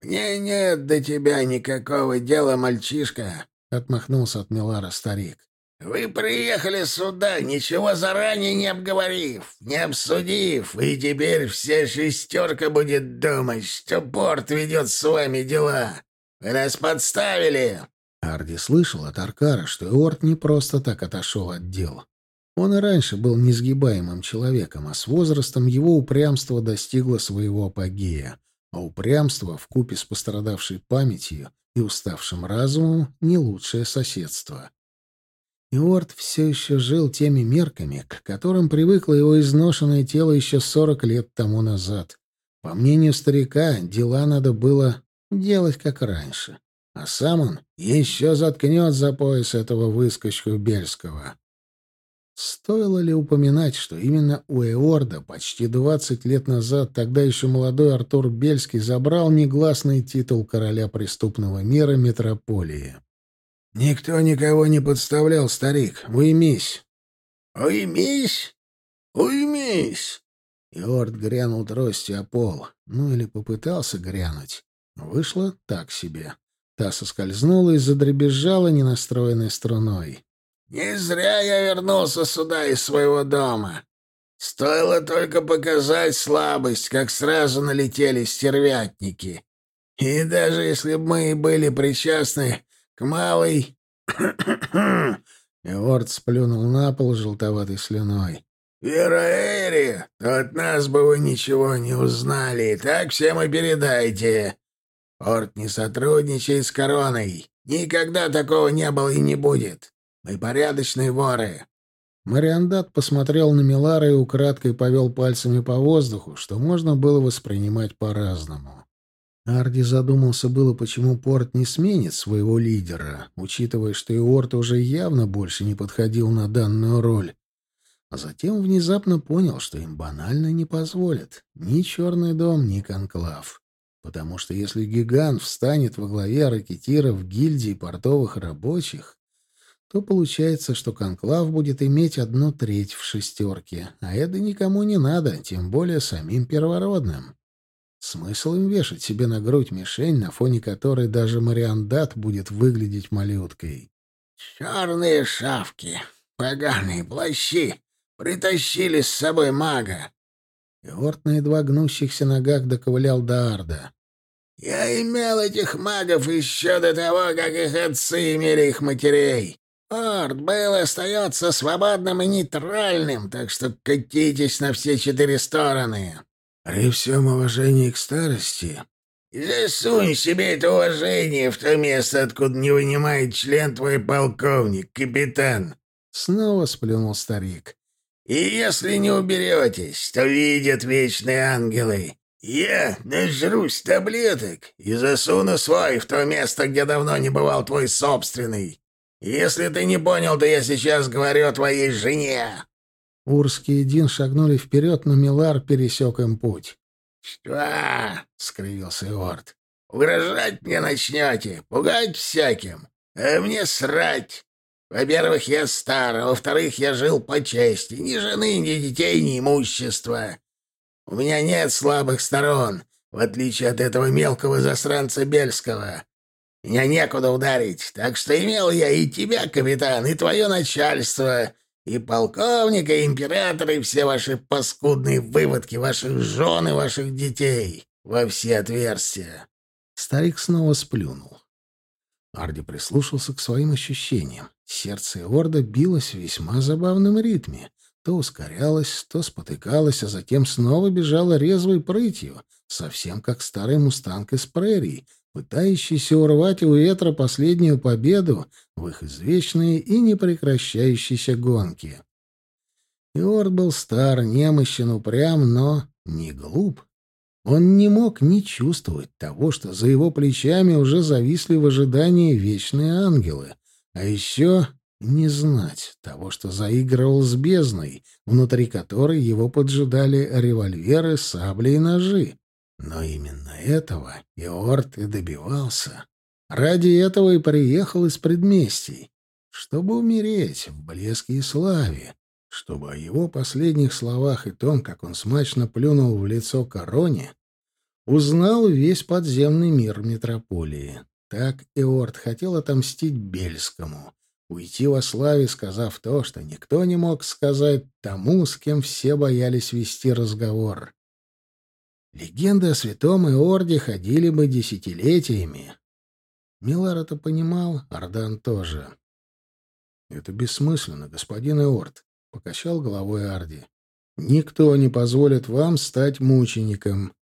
«Мне нет до тебя никакого дела, мальчишка», — отмахнулся от Милара старик. «Вы приехали сюда, ничего заранее не обговорив, не обсудив, и теперь вся шестерка будет думать, что порт ведет с вами дела. Вы нас подставили!» Арди слышал от Аркара, что Эорт не просто так отошел от дел. Он и раньше был несгибаемым человеком, а с возрастом его упрямство достигло своего апогея а упрямство в купе с пострадавшей памятью и уставшим разумом — не лучшее соседство. Иорд все еще жил теми мерками, к которым привыкло его изношенное тело еще сорок лет тому назад. По мнению старика, дела надо было делать как раньше. А сам он еще заткнет за пояс этого выскочку Бельского. Стоило ли упоминать, что именно у Эорда почти двадцать лет назад тогда еще молодой Артур Бельский забрал негласный титул короля преступного мира метрополии? «Никто никого не подставлял, старик. Уймись!» «Уймись! Уймись!» Иорд грянул тростью о пол. Ну или попытался грянуть. Вышло так себе. Та соскользнула и задребезжала ненастроенной струной. Не зря я вернулся сюда из своего дома. Стоило только показать слабость, как сразу налетели стервятники. И даже если бы мы были причастны к малой... Эворд сплюнул на пол желтоватой слюной. «Вераэри, то от нас бы вы ничего не узнали. Так всем и передайте. Орд не сотрудничает с короной. Никогда такого не было и не будет. Мы порядочные воры. Мариандат посмотрел на Милара и украдкой повел пальцами по воздуху, что можно было воспринимать по-разному. Арди задумался было, почему Порт не сменит своего лидера, учитывая, что Иорт уже явно больше не подходил на данную роль. А затем внезапно понял, что им банально не позволят ни Черный дом, ни Конклав. Потому что если гигант встанет во главе ракетиров гильдии портовых рабочих, то получается, что конклав будет иметь одну треть в шестерке, а это никому не надо, тем более самим первородным. Смысл им вешать себе на грудь мишень, на фоне которой даже Мариандат будет выглядеть малюткой. «Черные шавки, поганые плащи, притащили с собой мага!» Иорт на едва гнущихся ногах доковылял до Арда. «Я имел этих магов еще до того, как их отцы имели их матерей. Орд был и остается свободным и нейтральным, так что катитесь на все четыре стороны. При всем уважении к старости. Засунь себе это уважение в то место, откуда не вынимает член твой полковник, капитан. Снова сплюнул старик. И если не уберетесь, то видят вечные ангелы. Я нажрусь таблеток и засуну свой в то место, где давно не бывал твой собственный. Если ты не понял, то я сейчас говорю о твоей жене. Урский и Дин шагнули вперед, но Милар пересек им путь. «Что?» — скривился Иорд. «Угрожать мне начнете, пугать всяким, а мне срать. Во-первых, я стар, а во-вторых, я жил по чести. Ни жены, ни детей, ни имущества. У меня нет слабых сторон, в отличие от этого мелкого засранца Бельского. Меня некуда ударить, так что имел я и тебя, капитан, и твое начальство, и полковника, и императора, и все ваши паскудные выводки, ваших жен и ваших детей во все отверстия. Старик снова сплюнул. Арди прислушался к своим ощущениям. Сердце Орда билось в весьма забавном ритме. То ускорялось, то спотыкалось, а затем снова бежало резвой прытью, совсем как старый мустанг из прерий, пытающийся урвать у ветра последнюю победу в их извечные и непрекращающиеся гонки. Иорд был стар, немощен, упрям, но не глуп. Он не мог не чувствовать того, что за его плечами уже зависли в ожидании вечные ангелы, а еще не знать того, что заигрывал с бездной, внутри которой его поджидали револьверы, сабли и ножи. Но именно этого Иорт и добивался. Ради этого и приехал из предместий, чтобы умереть в блеске и славе, чтобы о его последних словах и том, как он смачно плюнул в лицо короне, узнал весь подземный мир метрополии. Так Иорт хотел отомстить Бельскому, уйти во славе, сказав то, что никто не мог сказать тому, с кем все боялись вести разговор. Легенды о святом Иорде ходили бы десятилетиями. Милар это понимал, Ардан тоже. — Это бессмысленно, господин Иорд, — покачал головой Арди. — Никто не позволит вам стать мучеником.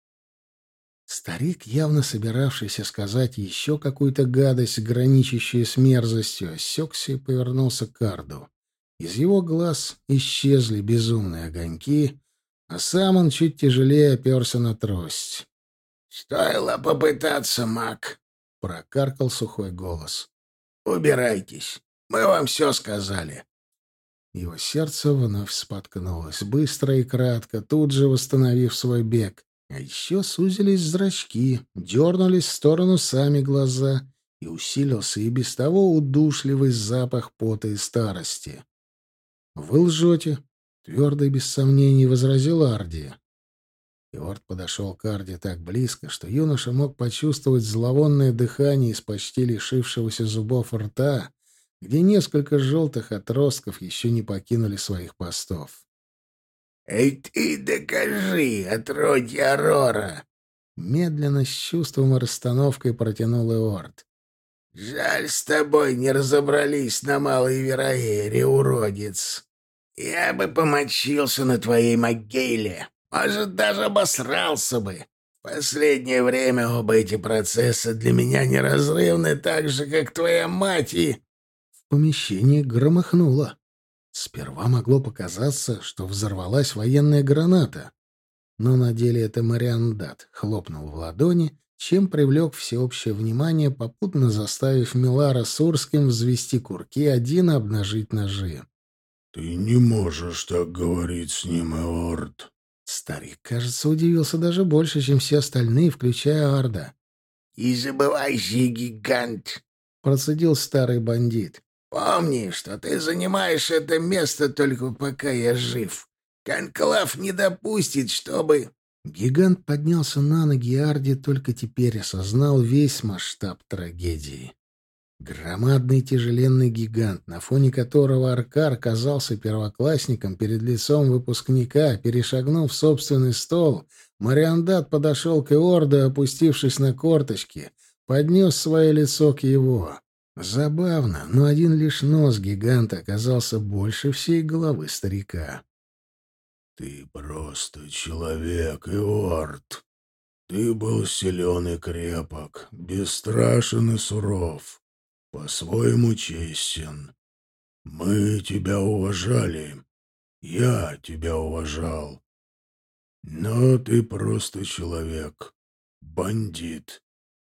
Старик, явно собиравшийся сказать еще какую-то гадость, граничащую с мерзостью, осекся и повернулся к Арду. Из его глаз исчезли безумные огоньки, а сам он чуть тяжелее оперся на трость. «Стоило попытаться, маг», — прокаркал сухой голос. «Убирайтесь, мы вам все сказали». Его сердце вновь споткнулось, быстро и кратко, тут же восстановив свой бег. А еще сузились зрачки, дернулись в сторону сами глаза, и усилился и без того удушливый запах пота и старости. «Вы лжете», Твердо и без сомнений возразил Арди. Иорд подошел к Арди так близко, что юноша мог почувствовать зловонное дыхание из почти лишившегося зубов рта, где несколько желтых отростков еще не покинули своих постов. «Эй ты докажи, отродье Арора!» Медленно, с чувством и расстановкой протянул Иорд. «Жаль, с тобой не разобрались на Малой Вероере, уродец!» Я бы помочился на твоей могиле. Может, даже обосрался бы. В последнее время оба эти процесса для меня неразрывны так же, как твоя мать и...» В помещении громыхнуло. Сперва могло показаться, что взорвалась военная граната. Но на деле это Мариандат хлопнул в ладони, чем привлек всеобщее внимание, попутно заставив Милара с Урским взвести курки, один обнажить ножи. «Ты не можешь так говорить с ним, Эорд». Старик, кажется, удивился даже больше, чем все остальные, включая Арда. «И забывайся, гигант!» — процедил старый бандит. «Помни, что ты занимаешь это место только пока я жив. Конклав не допустит, чтобы...» Гигант поднялся на ноги, и Арди только теперь осознал весь масштаб трагедии. Громадный тяжеленный гигант, на фоне которого Аркар казался первоклассником перед лицом выпускника, перешагнув собственный стол, Мариандат подошел к Иорду, опустившись на корточки, поднес свое лицо к его. Забавно, но один лишь нос гиганта оказался больше всей головы старика. «Ты просто человек, Иорд. Ты был силен и крепок, бесстрашен и суров по-своему честен. Мы тебя уважали. Я тебя уважал. Но ты просто человек, бандит.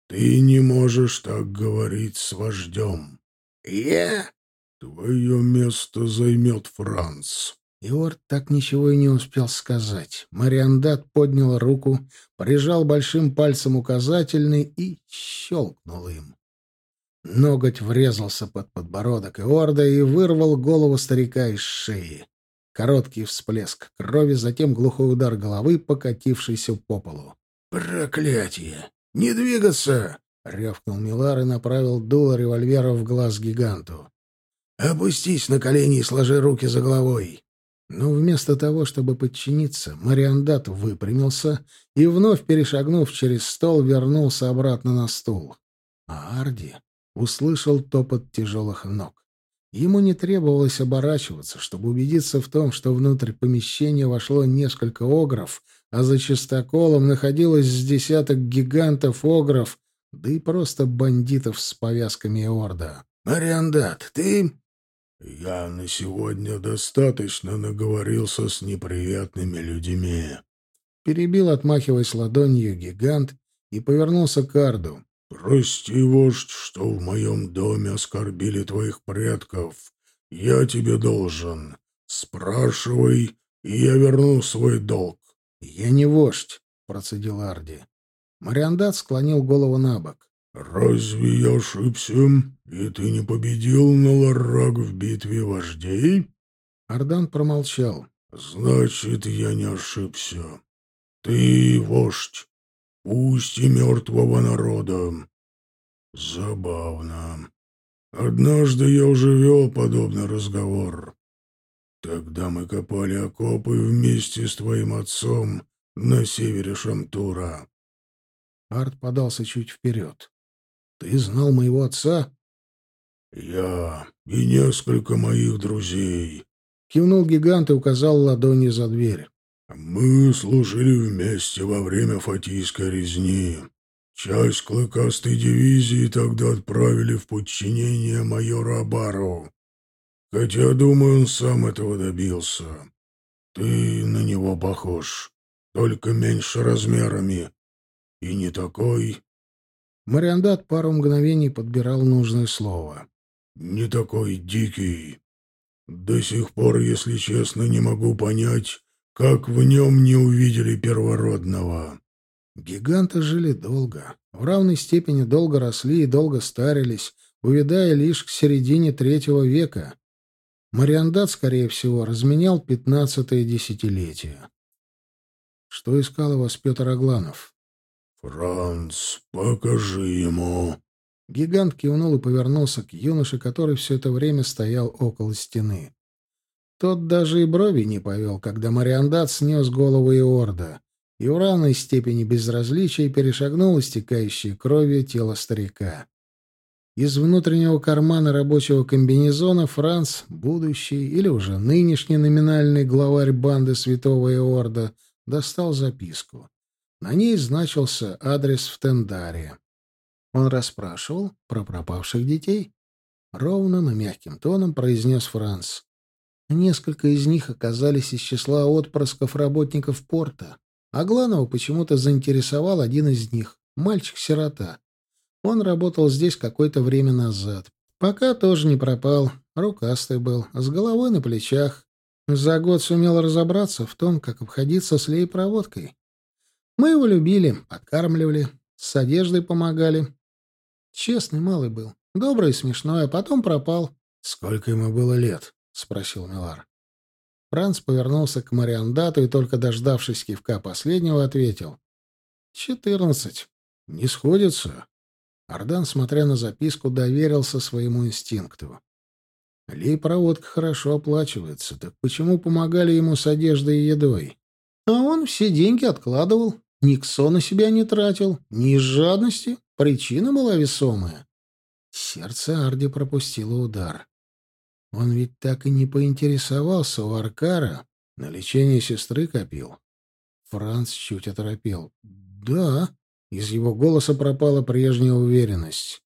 Ты не можешь так говорить с вождем. Я? Твое место займет Франц. Иорд так ничего и не успел сказать. Мариандат поднял руку, прижал большим пальцем указательный и щелкнул им. Ноготь врезался под подбородок Иорда и вырвал голову старика из шеи. Короткий всплеск крови, затем глухой удар головы, покатившийся по полу. «Проклятие! Не двигаться!» — рявкнул Милар и направил дуло револьвера в глаз гиганту. «Опустись на колени и сложи руки за головой!» Но вместо того, чтобы подчиниться, Мариандат выпрямился и, вновь перешагнув через стол, вернулся обратно на стул. А Арди услышал топот тяжелых ног. Ему не требовалось оборачиваться, чтобы убедиться в том, что внутрь помещения вошло несколько огров, а за чистоколом находилось с десяток гигантов-огров, да и просто бандитов с повязками орда. «Мариандат, ты...» «Я на сегодня достаточно наговорился с неприятными людьми», — перебил, отмахиваясь ладонью, гигант и повернулся к Арду. «Прости, вождь, что в моем доме оскорбили твоих предков. Я тебе должен. Спрашивай, и я верну свой долг». «Я не вождь», — процедил Арди. Мариандат склонил голову на бок. «Разве я ошибся, и ты не победил на Ларраг в битве вождей?» Ардан промолчал. «Значит, я не ошибся. Ты вождь, пусть и мертвого народа. Забавно. Однажды я уже вел подобный разговор. Тогда мы копали окопы вместе с твоим отцом на севере Шамтура. Арт подался чуть вперед. «Ты знал моего отца?» «Я и несколько моих друзей», — кивнул гигант и указал ладони за дверь. Мы служили вместе во время Фатийской резни. Часть клыкастой дивизии тогда отправили в подчинение майора Абару. Хотя, думаю, он сам этого добился. Ты на него похож, только меньше размерами. И не такой... Мариандат пару мгновений подбирал нужное слово. Не такой дикий. До сих пор, если честно, не могу понять, как в нем не увидели первородного? Гиганты жили долго, в равной степени долго росли и долго старились, увядая лишь к середине третьего века. Мариандат, скорее всего, разменял пятнадцатое десятилетие. Что искал вас Петр Агланов? «Франц, покажи ему». Гигант кивнул и повернулся к юноше, который все это время стоял около стены. Тот даже и брови не повел, когда Мариандат снес голову Иорда и в равной степени безразличия перешагнул истекающее кровью тело старика. Из внутреннего кармана рабочего комбинезона Франц, будущий или уже нынешний номинальный главарь банды Святого Иорда, достал записку. На ней значился адрес в Тендаре. Он расспрашивал про пропавших детей. Ровно, но мягким тоном произнес Франц. Несколько из них оказались из числа отпрысков работников порта. А Гланова почему-то заинтересовал один из них — мальчик-сирота. Он работал здесь какое-то время назад. Пока тоже не пропал, рукастый был, с головой на плечах. За год сумел разобраться в том, как обходиться с лей-проводкой. Мы его любили, подкармливали, с одеждой помогали. Честный малый был, добрый и смешной, а потом пропал. Сколько ему было лет? — спросил Милар. Франц повернулся к Мариандату и, только дождавшись кивка последнего, ответил. «Четырнадцать. Не сходится?» Ардан, смотря на записку, доверился своему инстинкту. Лей-проводка хорошо оплачивается, так почему помогали ему с одеждой и едой? А он все деньги откладывал, ни ксо на себя не тратил, ни из жадности. Причина была весомая. Сердце Арди пропустило удар. Он ведь так и не поинтересовался у Аркара. На лечение сестры копил. Франц чуть оторопел. «Да». Из его голоса пропала прежняя уверенность.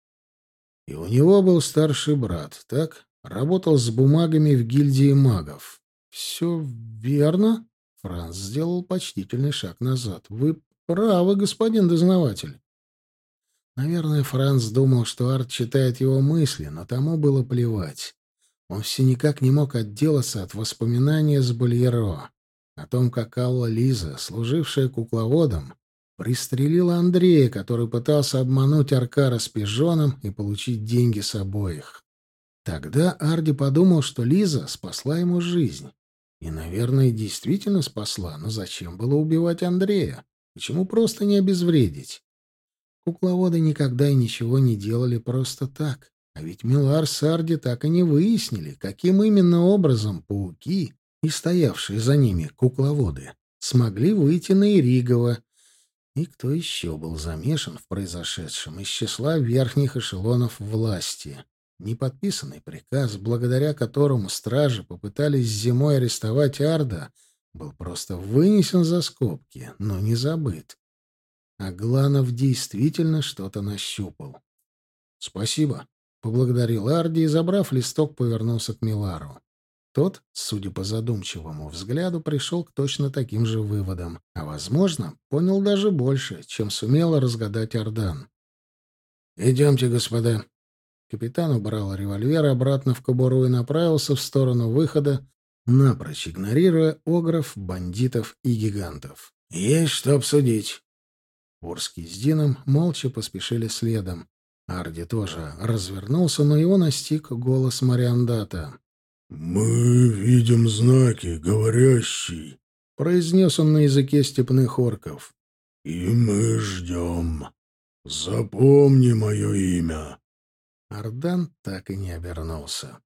И у него был старший брат, так? Работал с бумагами в гильдии магов. «Все верно?» Франц сделал почтительный шаг назад. «Вы правы, господин дознаватель». Наверное, Франц думал, что Арт читает его мысли, но тому было плевать. Он все никак не мог отделаться от воспоминания с Бульеро о том, как Алла Лиза, служившая кукловодом, пристрелила Андрея, который пытался обмануть Аркара с пижоном и получить деньги с обоих. Тогда Арди подумал, что Лиза спасла ему жизнь. И, наверное, действительно спасла, но зачем было убивать Андрея? Почему просто не обезвредить? Кукловоды никогда и ничего не делали просто так. А ведь Милар с Арди так и не выяснили, каким именно образом пауки и стоявшие за ними кукловоды смогли выйти на Иригова. И кто еще был замешан в произошедшем из числа верхних эшелонов власти. Неподписанный приказ, благодаря которому стражи попытались зимой арестовать Арда, был просто вынесен за скобки, но не забыт. А Гланов действительно что-то нащупал. «Спасибо», — поблагодарил Арди и, забрав листок, повернулся к Милару. Тот, судя по задумчивому взгляду, пришел к точно таким же выводам, а, возможно, понял даже больше, чем сумел разгадать Ардан. «Идемте, господа», Капитан убрал револьвер обратно в кобуру и направился в сторону выхода, напрочь игнорируя огров, бандитов и гигантов. «Есть что обсудить». Урский с Дином молча поспешили следом. Арди тоже развернулся, но его настиг голос Мариандата. «Мы видим знаки, говорящий», — произнес он на языке степных орков. «И мы ждем. Запомни мое имя. Ардан так и не обернулся.